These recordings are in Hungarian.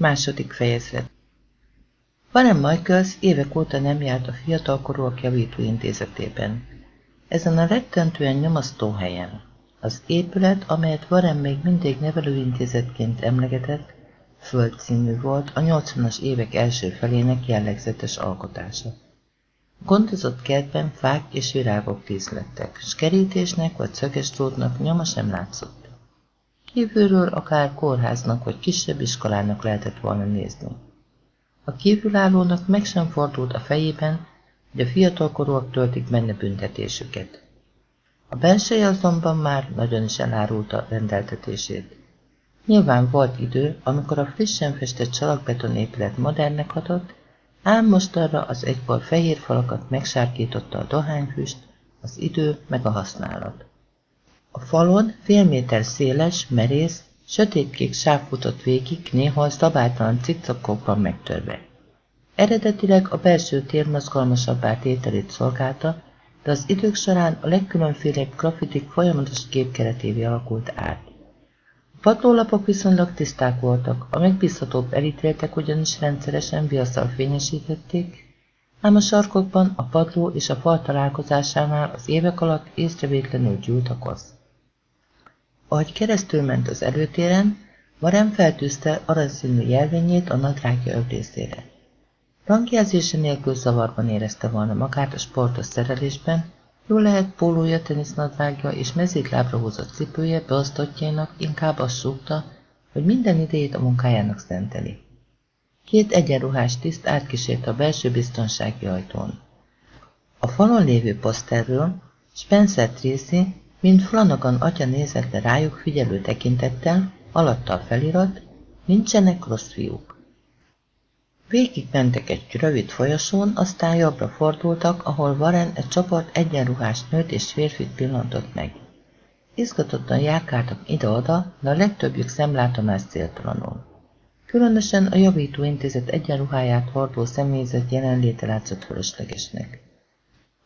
Második fejezet Warren Michaels évek óta nem járt a fiatalkorúak javító intézetében. Ezen a rettentően nyomasztó helyen. Az épület, amelyet Warren még mindig nevelőintézetként emlegetett, földszínű volt a 80-as évek első felének jellegzetes alkotása. Gondozott kertben fák és virágok díszlettek, s kerítésnek vagy szöges drótnak nyoma sem látszott. Kívülről akár kórháznak vagy kisebb iskolának lehetett volna nézni. A kívülállónak meg sem fordult a fejében, hogy a fiatalkorúak töltik benne büntetésüket. A belseje azonban már nagyon is elárulta rendeltetését. Nyilván volt idő, amikor a frissen festett salakbeton épület modernnek hatott, ám most arra az egykor fehér falakat megsárkította a dohányfüst, az idő meg a használat. A falon fél méter széles, merész, sötétkék sáv futott végig, néha szabálytalan cikcakokban megtörve. Eredetileg a belső tér mozgalmasabbá tételét szolgálta, de az idők során a legkülönfélebb grafitik folyamatos képkeretévé alakult át. A padlólapok viszonylag tiszták voltak, a megbízhatóbb elítéltek ugyanis rendszeresen viaszal fényesítették, ám a sarkokban a padló és a fal találkozásánál az évek alatt észrevétlenül gyűlt a kosz. Ahogy keresztül ment az előtéren, Varem feltűzte aranyszínű jelvényét a nadrágja övrészére. Rangjelzése nélkül zavarban érezte volna magát a sportos szerelésben, jól lehet pólója, tenisznadrágja és mezítlábra húzott cipője beosztottjainak inkább azt súgta, hogy minden idejét a munkájának szenteli. Két egyenruhás tiszt átkísérte a belső biztonsági ajtón. A falon lévő poszterről Spencer Tracy, mint Flanagan atya nézett le rájuk figyelő tekintettel, alatta a felirat, nincsenek rossz fiúk. Végig mentek egy rövid folyosón, aztán jobbra fordultak, ahol Warren egy csoport egyenruhás nőt és férfit pillantott meg. Izgatottan járkáltak ide-oda, de a legtöbbjük szemlátomás céltalanul. Különösen a javító intézet egyenruháját hordó személyzet jelenléte látszott fölöslegesnek.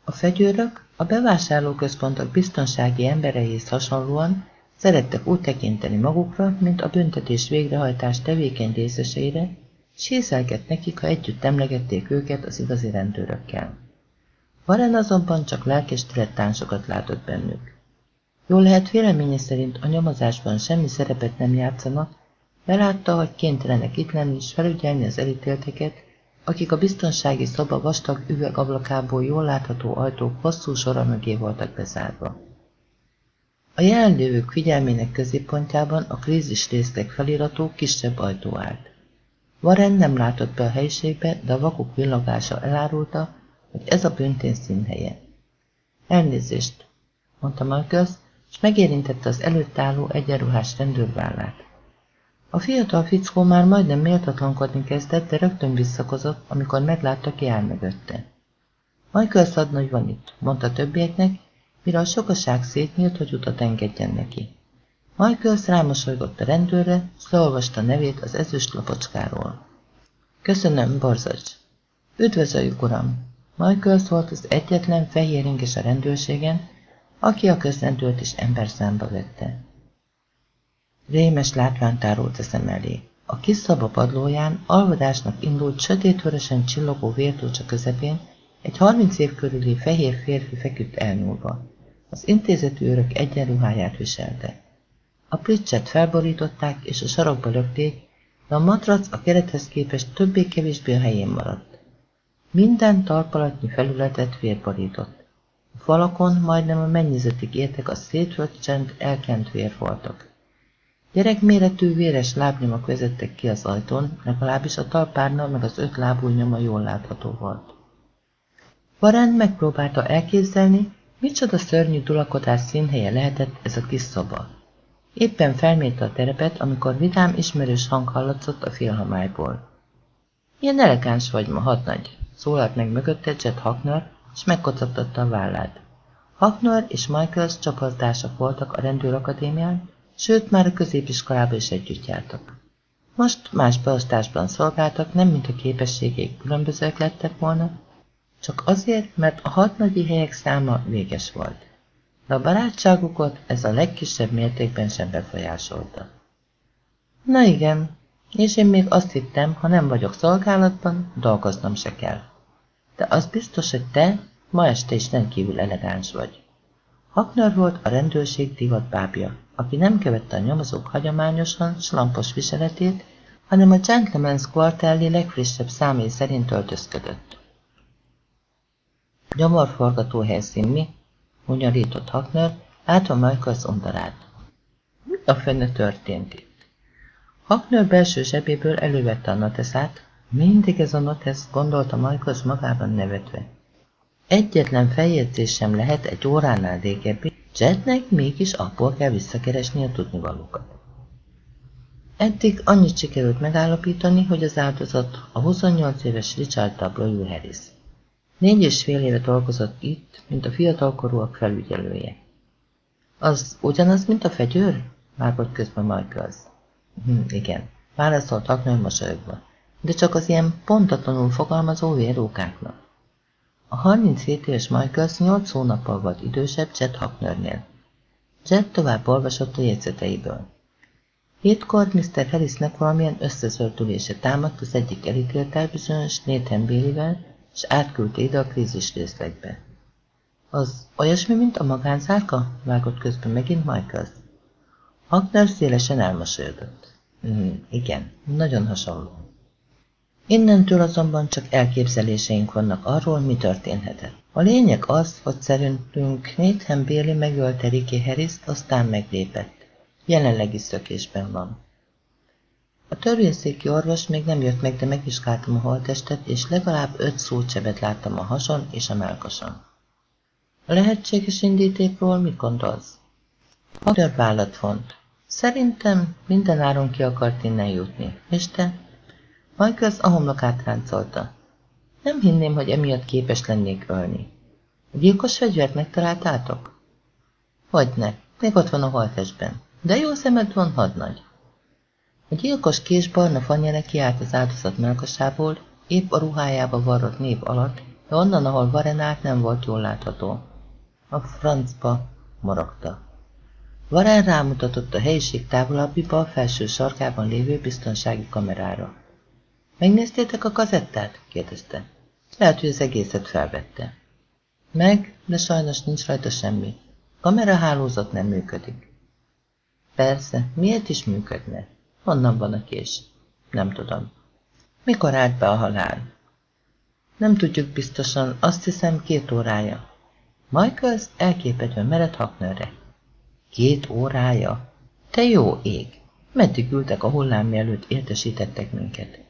A fegyőrök a bevásárlóközpontok biztonsági embereihez hasonlóan szerettek úgy tekinteni magukra, mint a büntetés végrehajtás tevékeny részeseire, Sézelgett nekik, ha együtt emlegették őket az igazi rendőrökkel. Varen azonban csak lelkes dilettánsokat látott bennük. Jól lehet véleménye szerint a nyomozásban semmi szerepet nem játszanak, belátta, hogy kénytelenek itt lenni és felügyelni az elítélteket, akik a biztonsági szoba vastag üvegablakából jól látható ajtók hosszú sora mögé voltak bezárva. A jelenlévők figyelmének középpontjában a krízis részleg feliratú kisebb ajtó állt. Warren nem látott be a helyiségbe, de a vakuk villogása elárulta, hogy ez a büntény színhelye. Elnézést, mondta Marcus, és megérintette az előtt álló egyenruhás rendőrvállát. A fiatal fickó már majdnem méltatlankodni kezdett, de rögtön visszakozott, amikor meglátta, ki áll mögötte. Michael hadnagy van itt, mondta többieknek, mire a sokaság szétnyílt, hogy utat engedjen neki. Michaels rámosolygott a rendőrre, s leolvasta nevét az ezüst lapocskáról. Köszönöm, Borzacs. Üdvözöljük, uram! Michaels volt az egyetlen fehér inges a rendőrségen, aki a közrendőrt is számba vette. Rémes látvány tárult a szem elé. A kis szaba padlóján alvadásnak indult sötétvörösen csillogó vértócsa közepén egy harminc év körüli fehér férfi feküdt elnyúlva. Az intézetű örök egyenruháját viselte. A pricset felborították, és a sarokba lökték, de a matrac a kerethez képest többé-kevésbé a helyén maradt. Minden talpalatnyi felületet vérborított. A falakon majdnem a mennyizetig értek a szétvöccsent, elkent vérfoltok. Gyerekméretű véres lábnyomok vezettek ki az ajtón, legalábbis a talpárna meg az öt lábú nyoma jól látható volt. Varán megpróbálta elképzelni, micsoda szörnyű dulakodás színhelye lehetett ez a kis szoba. Éppen felmérte a terepet, amikor vidám, ismerős hang hallatszott a félhamályból. Ilyen elegáns vagy ma, hadnagy, szólalt meg mögötte Jet Hackner, és megkocogtatta a vállát. Hackner és Michaels csapattársak voltak a rendőrakadémián, sőt már a középiskolában is együtt jártak. Most más beosztásban szolgáltak, nem mint a képességeik különbözőek lettek volna, csak azért, mert a hadnagyi helyek száma véges volt de a barátságukat ez a legkisebb mértékben sem befolyásolta. Na igen, És én még azt hittem, ha nem vagyok szolgálatban, dolgoznom se kell. De az biztos, hogy te ma este is rendkívül elegáns vagy. Hakner volt a rendőrség divatbábja, aki nem követte a nyomozók hagyományosan slampos viseletét, hanem a Gentleman's Quarterly legfrissebb számai szerint öltözködött. Gyomorforgató helyszín mi? Hunyarított Hakner, látva Michaels undarát. Mi a fene történt itt? Hakner belső zsebéből elővette a noteszát, mindig ez a notesz, gondolta Michaels magában nevetve. Egyetlen feljegyzés sem lehet egy óránál régebbi, Jetnek mégis abból kell visszakeresni a tudnivalókat. Eddig annyit sikerült megállapítani, hogy az áldozat a 28 éves Richard W. Harris. Négy és fél éve dolgozott itt, mint a fiatalkorúak felügyelője. Az ugyanaz, mint a fegyőr? Vágott közben Michaels. Hm, igen, válaszolt Agner mosolyogva, de csak az ilyen pontatlanul fogalmazó vérókáknak. A 37 éves Michaels 8 hónappal volt idősebb Jet Hacknernél. Jet tovább olvasott a jegyzeteiből. Hétkor Mr. Harrisnek valamilyen összezördülése támadt az egyik elítéltel bizonyos Nathan Bailey-vel, és átküldte ide a krízis részlegbe. Az olyasmi, mint a magánzárka? Vágott közben megint Michaels. Agner szélesen elmosolyodott. Mm, igen, nagyon hasonló. Innentől azonban csak elképzeléseink vannak arról, mi történhetett. A lényeg az, hogy szerintünk Nathan Bailey megölte Ricky harris aztán meglépett. Jelenlegi szökésben van. A törvényszéki orvos még nem jött meg, de megvizsgáltam a holtestet, és legalább öt szócsebet láttam a hason és a melkason. A lehetséges indítékról mit gondolsz? A vállat font. Szerintem minden áron ki akart innen jutni. És te? Michaels a homlokát ráncolta. Nem hinném, hogy emiatt képes lennék ölni. A gyilkos fegyvert megtaláltátok? Hogyne, még ott van a holtestben. De jó szemed van, hadnagy. A gyilkos kés barna fanyere kiállt az áldozat melkasából, épp a ruhájába varrott név alatt, de onnan, ahol Varen nem volt jól látható. A francba morogta. Varen rámutatott a helyiség távolabbi bal felső sarkában lévő biztonsági kamerára. Megnéztétek a kazettát? kérdezte. Lehet, hogy az egészet felvette. Meg, de sajnos nincs rajta semmi. Kamerahálózat nem működik. Persze, miért is működne? Honnan van a kés? Nem tudom. Mikor állt be a halál? Nem tudjuk biztosan, azt hiszem két órája. Michaels elképedve mered Haknerre. Két órája? Te jó ég! Meddig ültek a hullám mielőtt értesítettek minket?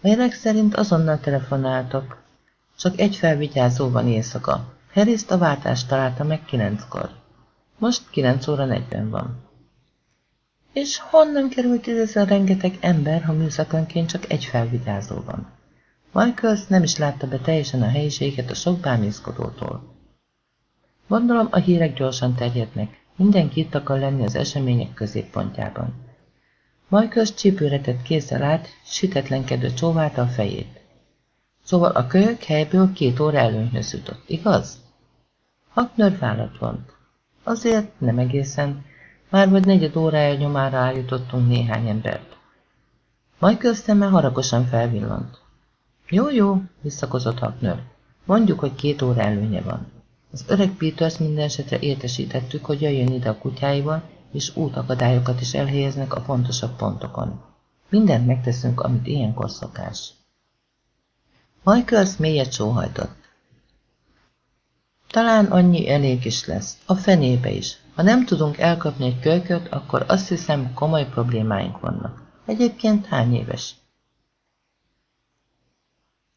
Méreg szerint azonnal telefonáltak. Csak egy felvigyázó van éjszaka. Harris a váltást találta meg kilenckor. Most kilenc óra negyven van. És honnan került ez a rengeteg ember, ha műszakonként csak egy felvigyázó van? Michaels nem is látta be teljesen a helyiséget a sok bámészkodótól. Gondolom a hírek gyorsan terjednek, mindenki itt akar lenni az események középpontjában. Michaels csípőretett kézzel át, sitetlenkedő csóválta a fejét. Szóval a kölyök helyből két óra előnyhöz jutott, igaz? Haknör vállat vont. Azért nem egészen, már vagy negyed órája nyomára állítottunk néhány embert. Majd szeme haragosan felvillant. Jó, jó, visszakozott Haknör. Mondjuk, hogy két óra előnye van. Az öreg Peters minden esetre értesítettük, hogy jöjjön ide a kutyáival, és útakadályokat is elhelyeznek a fontosabb pontokon. Mindent megteszünk, amit ilyenkor szokás. Michaels mélyet sóhajtott. Talán annyi elég is lesz, a fenébe is. Ha nem tudunk elkapni egy kölyköt, akkor azt hiszem komoly problémáink vannak. Egyébként hány éves?